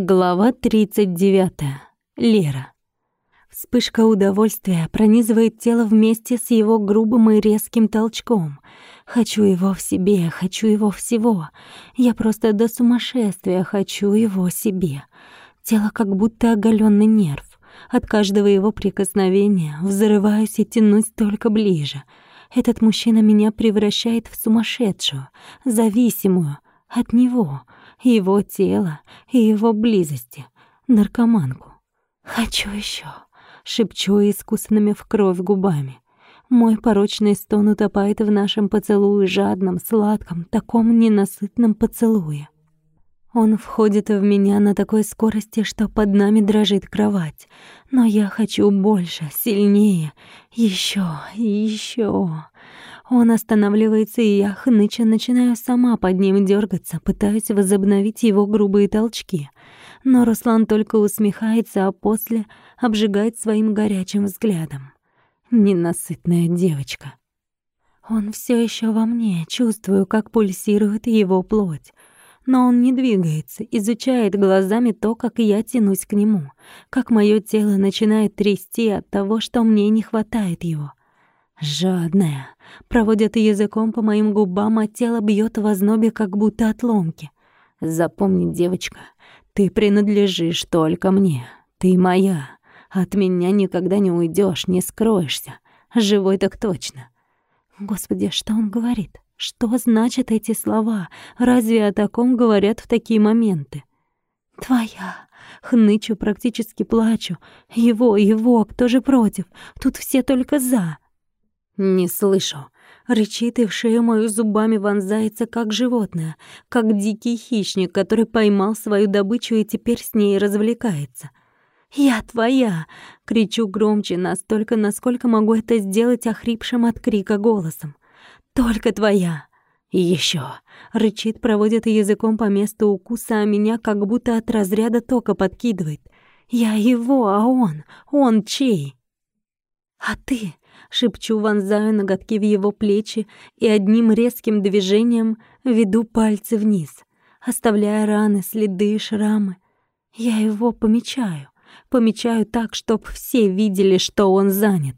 Глава 39. Лера. Вспышка удовольствия пронизывает тело вместе с его грубым и резким толчком. Хочу его в себе, хочу его всего. Я просто до сумасшествия хочу его себе. Тело как будто оголенный нерв. От каждого его прикосновения взрываюсь и тянусь только ближе. Этот мужчина меня превращает в сумасшедшую, зависимую от него — его тело и его близости, наркоманку. «Хочу еще, шепчу искусанными в кровь губами. Мой порочный стон утопает в нашем поцелуе жадном, сладком, таком ненасытном поцелуе. Он входит в меня на такой скорости, что под нами дрожит кровать. Но я хочу больше, сильнее, еще еще. Он останавливается, и я хныча начинаю сама под ним дергаться, пытаюсь возобновить его грубые толчки. Но Руслан только усмехается, а после обжигает своим горячим взглядом. Ненасытная девочка. Он все еще во мне, чувствую, как пульсирует его плоть. Но он не двигается, изучает глазами то, как я тянусь к нему, как мое тело начинает трясти от того, что мне не хватает его. Жадная. Проводит языком по моим губам, а тело бьет в ознобе, как будто отломки. Запомни, девочка, ты принадлежишь только мне. Ты моя. От меня никогда не уйдешь, не скроешься. Живой так точно. Господи, что он говорит? Что значат эти слова? Разве о таком говорят в такие моменты? Твоя. Хнычу, практически плачу. Его, его, кто же против? Тут все только за. «Не слышу». Рычит и в шею мою зубами вонзается, как животное, как дикий хищник, который поймал свою добычу и теперь с ней развлекается. «Я твоя!» — кричу громче, настолько, насколько могу это сделать охрипшим от крика голосом. «Только твоя!» «И ещё!» — рычит, проводит языком по месту укуса, а меня как будто от разряда тока подкидывает. «Я его, а он? Он чей?» «А ты?» Шепчу, вонзаю ноготки в его плечи и одним резким движением веду пальцы вниз, оставляя раны, следы, шрамы. Я его помечаю, помечаю так, чтоб все видели, что он занят.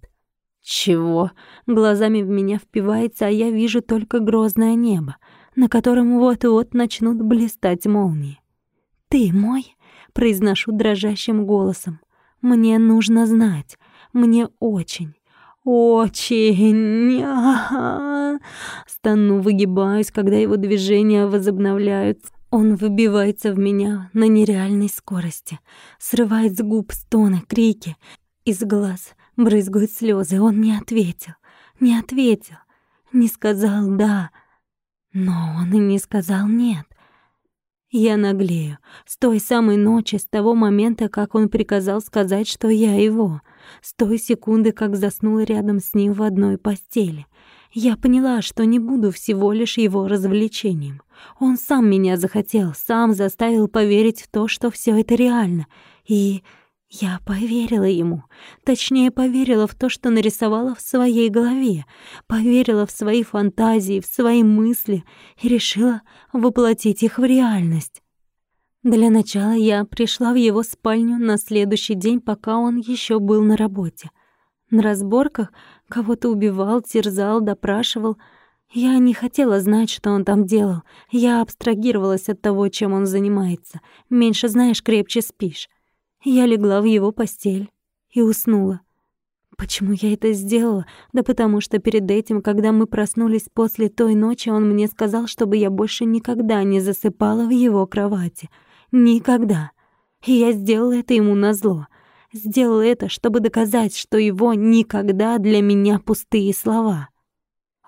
Чего? Глазами в меня впивается, а я вижу только грозное небо, на котором вот-вот начнут блистать молнии. «Ты мой?» — произношу дрожащим голосом. «Мне нужно знать. Мне очень, очень. Стану, выгибаюсь, когда его движения возобновляются. Он выбивается в меня на нереальной скорости, срывает с губ стоны, крики. Из глаз брызгают слезы. Он не ответил, не ответил, не сказал «да», но он и не сказал «нет». Я наглею. С той самой ночи, с того момента, как он приказал сказать, что я его. С той секунды, как заснула рядом с ним в одной постели. Я поняла, что не буду всего лишь его развлечением. Он сам меня захотел, сам заставил поверить в то, что все это реально. И я поверила ему. Точнее, поверила в то, что нарисовала в своей голове. Поверила в свои фантазии, в свои мысли и решила воплотить их в реальность. Для начала я пришла в его спальню на следующий день, пока он еще был на работе. На разборках кого-то убивал, терзал, допрашивал. Я не хотела знать, что он там делал. Я абстрагировалась от того, чем он занимается. Меньше знаешь, крепче спишь. Я легла в его постель и уснула. Почему я это сделала? Да потому что перед этим, когда мы проснулись после той ночи, он мне сказал, чтобы я больше никогда не засыпала в его кровати. Никогда. И я сделала это ему назло. Сделала это, чтобы доказать, что его «никогда» для меня пустые слова.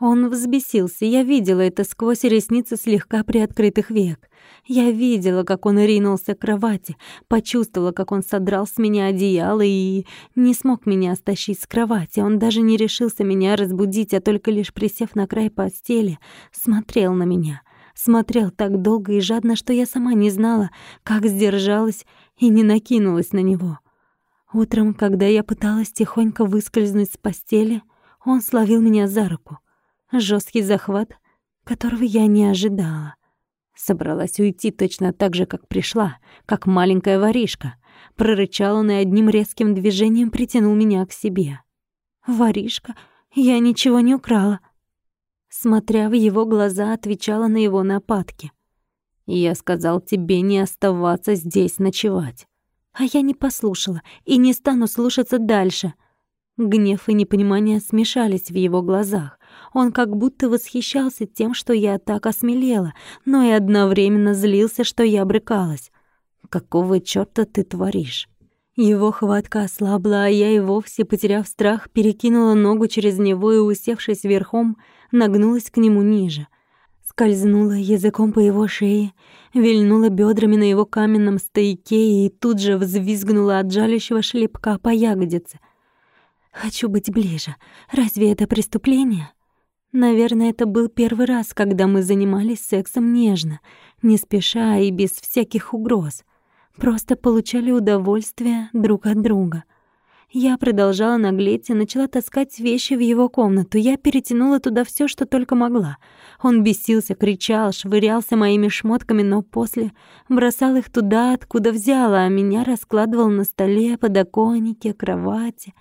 Он взбесился, я видела это сквозь ресницы слегка приоткрытых век. Я видела, как он ринулся к кровати, почувствовала, как он содрал с меня одеяло и не смог меня стащить с кровати. Он даже не решился меня разбудить, а только лишь присев на край постели, смотрел на меня. Смотрел так долго и жадно, что я сама не знала, как сдержалась и не накинулась на него. Утром, когда я пыталась тихонько выскользнуть с постели, он словил меня за руку. Жесткий захват, которого я не ожидала. Собралась уйти точно так же, как пришла, как маленькая воришка. Прорычал он и одним резким движением притянул меня к себе. «Воришка? Я ничего не украла». Смотря в его глаза, отвечала на его нападки. «Я сказал тебе не оставаться здесь ночевать». А я не послушала и не стану слушаться дальше. Гнев и непонимание смешались в его глазах. Он как будто восхищался тем, что я так осмелела, но и одновременно злился, что я брыкалась. «Какого чёрта ты творишь?» Его хватка ослабла, а я и вовсе, потеряв страх, перекинула ногу через него и, усевшись верхом, нагнулась к нему ниже. Скользнула языком по его шее, вильнула бедрами на его каменном стояке и тут же взвизгнула от жалящего шлепка по ягодице. «Хочу быть ближе. Разве это преступление?» Наверное, это был первый раз, когда мы занимались сексом нежно, не спеша и без всяких угроз. Просто получали удовольствие друг от друга. Я продолжала наглеть и начала таскать вещи в его комнату. Я перетянула туда все, что только могла. Он бесился, кричал, швырялся моими шмотками, но после бросал их туда, откуда взяла, а меня раскладывал на столе, подоконнике, кровати.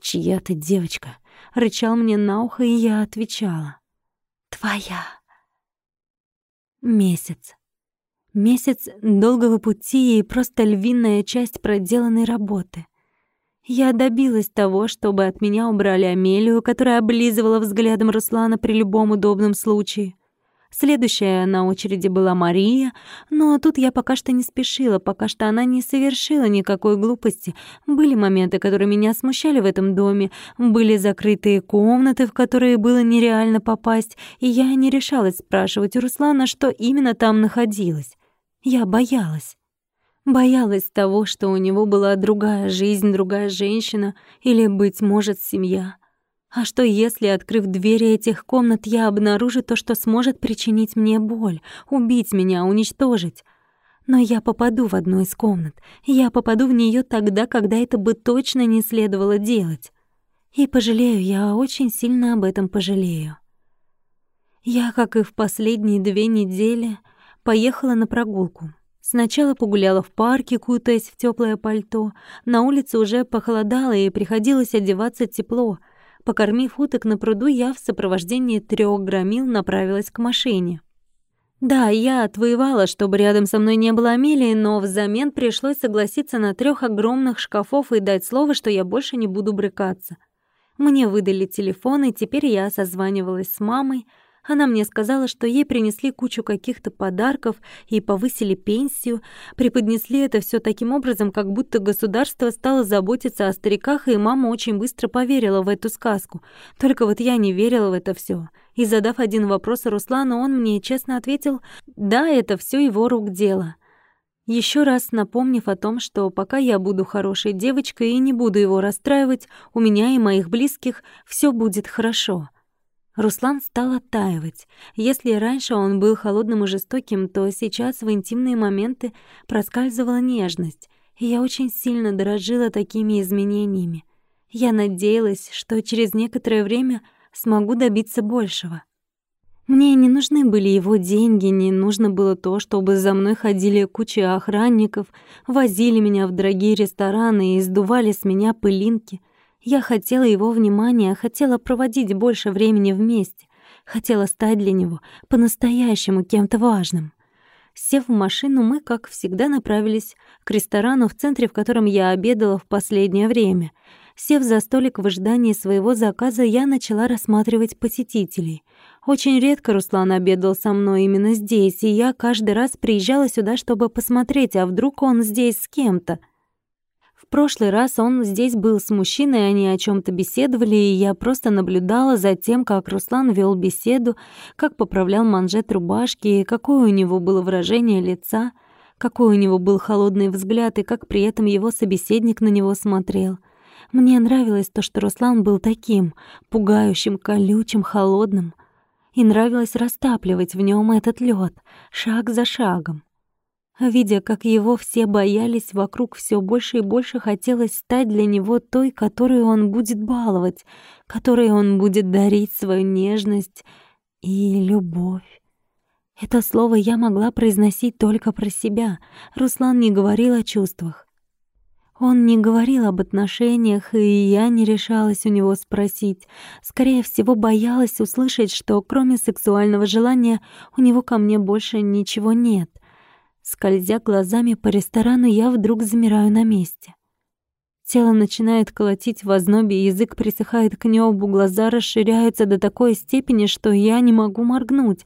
«Чья ты девочка?» — рычал мне на ухо, и я отвечала. «Твоя». Месяц. Месяц долгого пути и просто львиная часть проделанной работы — я добилась того, чтобы от меня убрали Амелию, которая облизывала взглядом Руслана при любом удобном случае. Следующая на очереди была Мария, но тут я пока что не спешила, пока что она не совершила никакой глупости. Были моменты, которые меня смущали в этом доме, были закрытые комнаты, в которые было нереально попасть, и я не решалась спрашивать у Руслана, что именно там находилось. Я боялась. Боялась того, что у него была другая жизнь, другая женщина или, быть может, семья. А что если, открыв двери этих комнат, я обнаружу то, что сможет причинить мне боль, убить меня, уничтожить? Но я попаду в одну из комнат. Я попаду в нее тогда, когда это бы точно не следовало делать. И пожалею, я очень сильно об этом пожалею. Я, как и в последние две недели, поехала на прогулку. Сначала погуляла в парке, кутаясь в теплое пальто. На улице уже похолодало, и приходилось одеваться тепло. Покормив уток на пруду, я в сопровождении трех громил направилась к машине. Да, я отвоевала, чтобы рядом со мной не было Амелии, но взамен пришлось согласиться на трех огромных шкафов и дать слово, что я больше не буду брыкаться. Мне выдали телефон, и теперь я созванивалась с мамой, она мне сказала, что ей принесли кучу каких-то подарков и повысили пенсию, преподнесли это все таким образом, как будто государство стало заботиться о стариках, и мама очень быстро поверила в эту сказку. Только вот я не верила в это все. И задав один вопрос Руслану, он мне честно ответил: "Да, это все его рук дело". Еще раз напомнив о том, что пока я буду хорошей девочкой и не буду его расстраивать, у меня и моих близких все будет хорошо. Руслан стал оттаивать. Если раньше он был холодным и жестоким, то сейчас в интимные моменты проскальзывала нежность, и я очень сильно дорожила такими изменениями. Я надеялась, что через некоторое время смогу добиться большего. Мне не нужны были его деньги, не нужно было то, чтобы за мной ходили куча охранников, возили меня в дорогие рестораны и сдували с меня пылинки — я хотела его внимания, хотела проводить больше времени вместе, хотела стать для него по-настоящему кем-то важным. Сев в машину, мы, как всегда, направились к ресторану, в центре в котором я обедала в последнее время. Сев за столик в ожидании своего заказа, я начала рассматривать посетителей. Очень редко Руслан обедал со мной именно здесь, и я каждый раз приезжала сюда, чтобы посмотреть, а вдруг он здесь с кем-то — в прошлый раз он здесь был с мужчиной, они о чем то беседовали, и я просто наблюдала за тем, как Руслан вел беседу, как поправлял манжет рубашки, какое у него было выражение лица, какой у него был холодный взгляд и как при этом его собеседник на него смотрел. Мне нравилось то, что Руслан был таким, пугающим, колючим, холодным. И нравилось растапливать в нем этот лед, шаг за шагом. Видя, как его все боялись, вокруг все больше и больше хотелось стать для него той, которую он будет баловать, которой он будет дарить свою нежность и любовь. Это слово я могла произносить только про себя. Руслан не говорил о чувствах. Он не говорил об отношениях, и я не решалась у него спросить. Скорее всего, боялась услышать, что кроме сексуального желания у него ко мне больше ничего нет. Скользя глазами по ресторану, я вдруг замираю на месте. Тело начинает колотить в ознобе, язык присыхает к небу, глаза расширяются до такой степени, что я не могу моргнуть.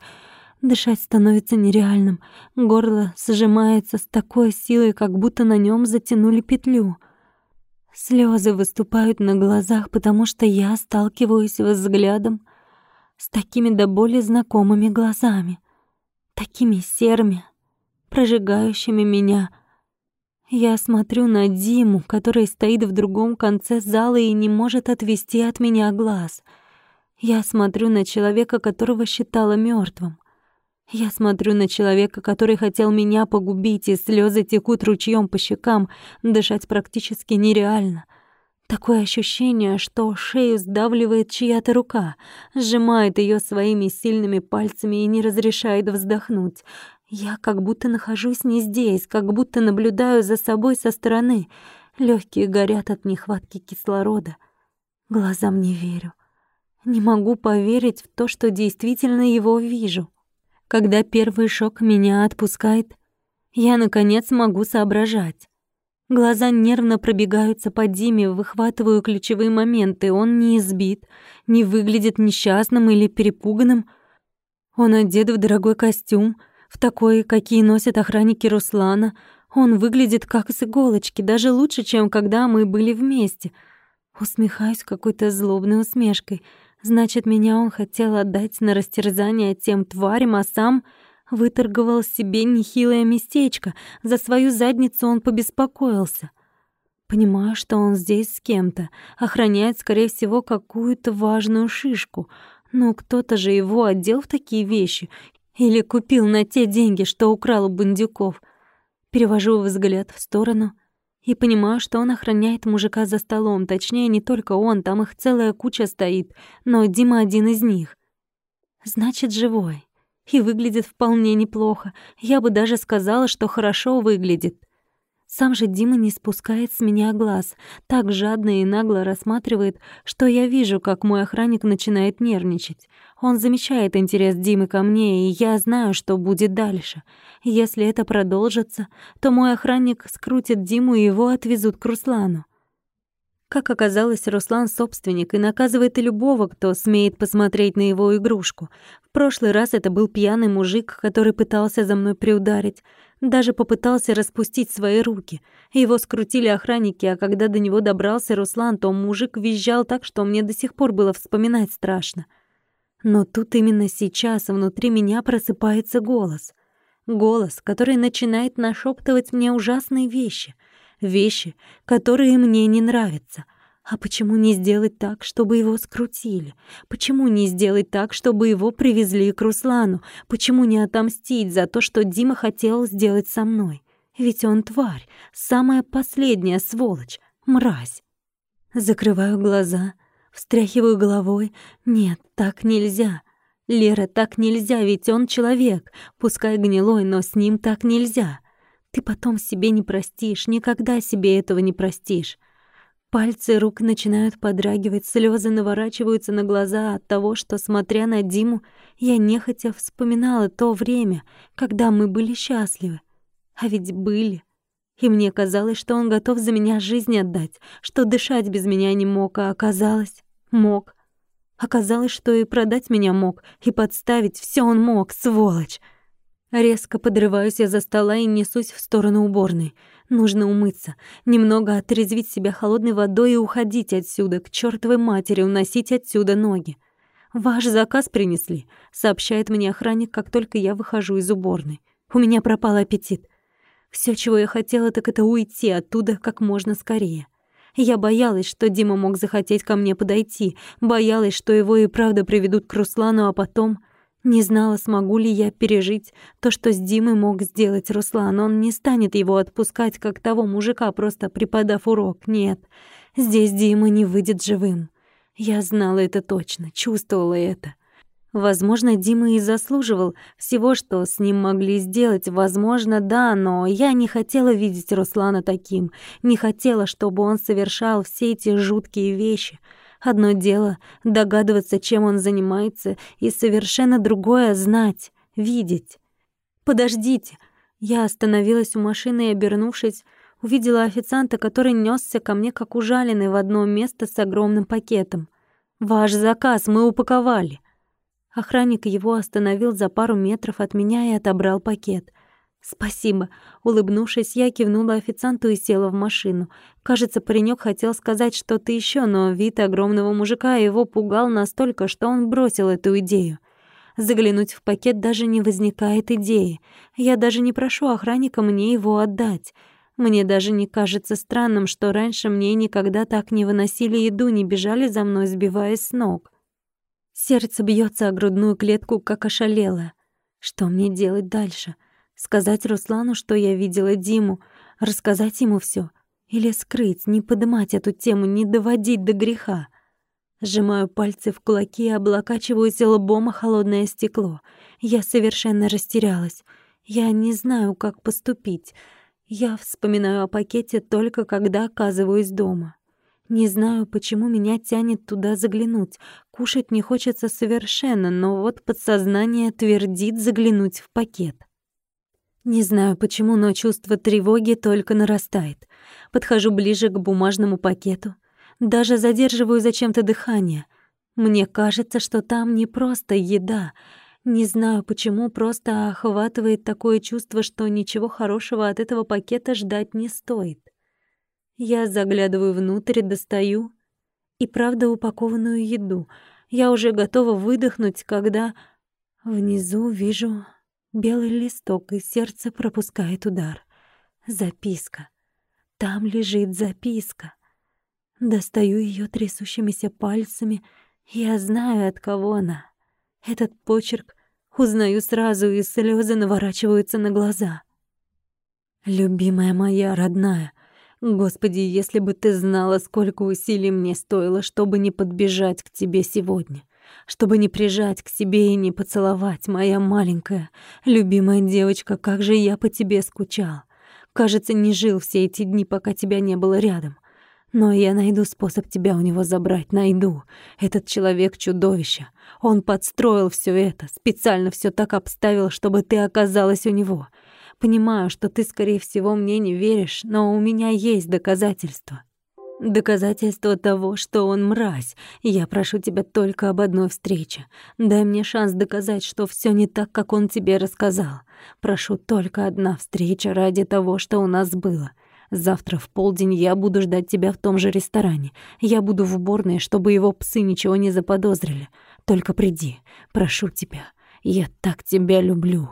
Дышать становится нереальным. Горло сжимается с такой силой, как будто на нем затянули петлю. Слезы выступают на глазах, потому что я сталкиваюсь взглядом с такими до боли знакомыми глазами, такими серыми, прожигающими меня. Я смотрю на Диму, который стоит в другом конце зала и не может отвести от меня глаз. Я смотрю на человека, которого считала мертвым. Я смотрю на человека, который хотел меня погубить, и слезы текут ручьем по щекам, дышать практически нереально. Такое ощущение, что шею сдавливает чья-то рука, сжимает ее своими сильными пальцами и не разрешает вздохнуть. Я как будто нахожусь не здесь, как будто наблюдаю за собой со стороны. Легкие горят от нехватки кислорода. Глазам не верю. Не могу поверить в то, что действительно его вижу. Когда первый шок меня отпускает, я, наконец, могу соображать. Глаза нервно пробегаются по Диме, выхватываю ключевые моменты. Он не избит, не выглядит несчастным или перепуганным. Он одет в дорогой костюм — в такой, какие носят охранники Руслана. Он выглядит как с иголочки, даже лучше, чем когда мы были вместе. Усмехаюсь какой-то злобной усмешкой. Значит, меня он хотел отдать на растерзание тем тварям, а сам выторговал себе нехилое местечко. За свою задницу он побеспокоился. Понимаю, что он здесь с кем-то, охраняет, скорее всего, какую-то важную шишку. Но кто-то же его одел в такие вещи или купил на те деньги, что украл у бандюков. Перевожу взгляд в сторону и понимаю, что он охраняет мужика за столом. Точнее, не только он, там их целая куча стоит, но Дима один из них. Значит, живой. И выглядит вполне неплохо. Я бы даже сказала, что хорошо выглядит. Сам же Дима не спускает с меня глаз, так жадно и нагло рассматривает, что я вижу, как мой охранник начинает нервничать. Он замечает интерес Димы ко мне, и я знаю, что будет дальше. Если это продолжится, то мой охранник скрутит Диму и его отвезут к Руслану. Как оказалось, Руслан собственник и наказывает любого, кто смеет посмотреть на его игрушку. В прошлый раз это был пьяный мужик, который пытался за мной приударить. Даже попытался распустить свои руки. Его скрутили охранники, а когда до него добрался Руслан, то мужик визжал так, что мне до сих пор было вспоминать страшно. Но тут именно сейчас внутри меня просыпается голос. Голос, который начинает нашептывать мне ужасные вещи. Вещи, которые мне не нравятся — а почему не сделать так, чтобы его скрутили? Почему не сделать так, чтобы его привезли к Руслану? Почему не отомстить за то, что Дима хотел сделать со мной? Ведь он тварь, самая последняя сволочь, мразь. Закрываю глаза, встряхиваю головой. Нет, так нельзя. Лера, так нельзя, ведь он человек, пускай гнилой, но с ним так нельзя. Ты потом себе не простишь, никогда себе этого не простишь. Пальцы рук начинают подрагивать, слезы наворачиваются на глаза от того, что, смотря на Диму, я нехотя вспоминала то время, когда мы были счастливы. А ведь были. И мне казалось, что он готов за меня жизнь отдать, что дышать без меня не мог, а оказалось, мог. Оказалось, что и продать меня мог, и подставить все он мог, сволочь. Резко подрываюсь я за стола и несусь в сторону уборной. Нужно умыться, немного отрезвить себя холодной водой и уходить отсюда, к чёртовой матери, уносить отсюда ноги. «Ваш заказ принесли», — сообщает мне охранник, как только я выхожу из уборной. «У меня пропал аппетит. Всё, чего я хотела, так это уйти оттуда как можно скорее». Я боялась, что Дима мог захотеть ко мне подойти, боялась, что его и правда приведут к Руслану, а потом не знала, смогу ли я пережить то, что с Димой мог сделать Руслан. Он не станет его отпускать, как того мужика, просто преподав урок. Нет, здесь Дима не выйдет живым. Я знала это точно, чувствовала это. Возможно, Дима и заслуживал всего, что с ним могли сделать. Возможно, да, но я не хотела видеть Руслана таким. Не хотела, чтобы он совершал все эти жуткие вещи. Одно дело — догадываться, чем он занимается, и совершенно другое — знать, видеть. «Подождите!» Я остановилась у машины и, обернувшись, увидела официанта, который нёсся ко мне как ужаленный в одно место с огромным пакетом. «Ваш заказ мы упаковали!» Охранник его остановил за пару метров от меня и отобрал пакет. «Спасибо». Улыбнувшись, я кивнула официанту и села в машину. Кажется, паренек хотел сказать что-то еще, но вид огромного мужика его пугал настолько, что он бросил эту идею. Заглянуть в пакет даже не возникает идеи. Я даже не прошу охранника мне его отдать. Мне даже не кажется странным, что раньше мне никогда так не выносили еду, не бежали за мной, сбиваясь с ног. Сердце бьется о грудную клетку, как ошалело. Что мне делать дальше? Сказать Руслану, что я видела Диму, рассказать ему все, Или скрыть, не поднимать эту тему, не доводить до греха? Сжимаю пальцы в кулаки и облокачиваюсь лбом о холодное стекло. Я совершенно растерялась. Я не знаю, как поступить. Я вспоминаю о пакете только когда оказываюсь дома. Не знаю, почему меня тянет туда заглянуть. Кушать не хочется совершенно, но вот подсознание твердит заглянуть в пакет. Не знаю почему, но чувство тревоги только нарастает. Подхожу ближе к бумажному пакету. Даже задерживаю зачем-то дыхание. Мне кажется, что там не просто еда. Не знаю почему, просто охватывает такое чувство, что ничего хорошего от этого пакета ждать не стоит. Я заглядываю внутрь, достаю и правда упакованную еду. Я уже готова выдохнуть, когда внизу вижу белый листок, и сердце пропускает удар. Записка. Там лежит записка. Достаю ее трясущимися пальцами. Я знаю, от кого она. Этот почерк узнаю сразу, и слезы наворачиваются на глаза. «Любимая моя родная, Господи, если бы ты знала, сколько усилий мне стоило, чтобы не подбежать к тебе сегодня, чтобы не прижать к себе и не поцеловать, моя маленькая, любимая девочка, как же я по тебе скучал. Кажется, не жил все эти дни, пока тебя не было рядом. Но я найду способ тебя у него забрать, найду. Этот человек — чудовище. Он подстроил все это, специально все так обставил, чтобы ты оказалась у него. Понимаю, что ты, скорее всего, мне не веришь, но у меня есть доказательства. Доказательство того, что он мразь. Я прошу тебя только об одной встрече. Дай мне шанс доказать, что все не так, как он тебе рассказал. Прошу только одна встреча ради того, что у нас было. Завтра в полдень я буду ждать тебя в том же ресторане. Я буду в уборной, чтобы его псы ничего не заподозрили. Только приди, прошу тебя. Я так тебя люблю.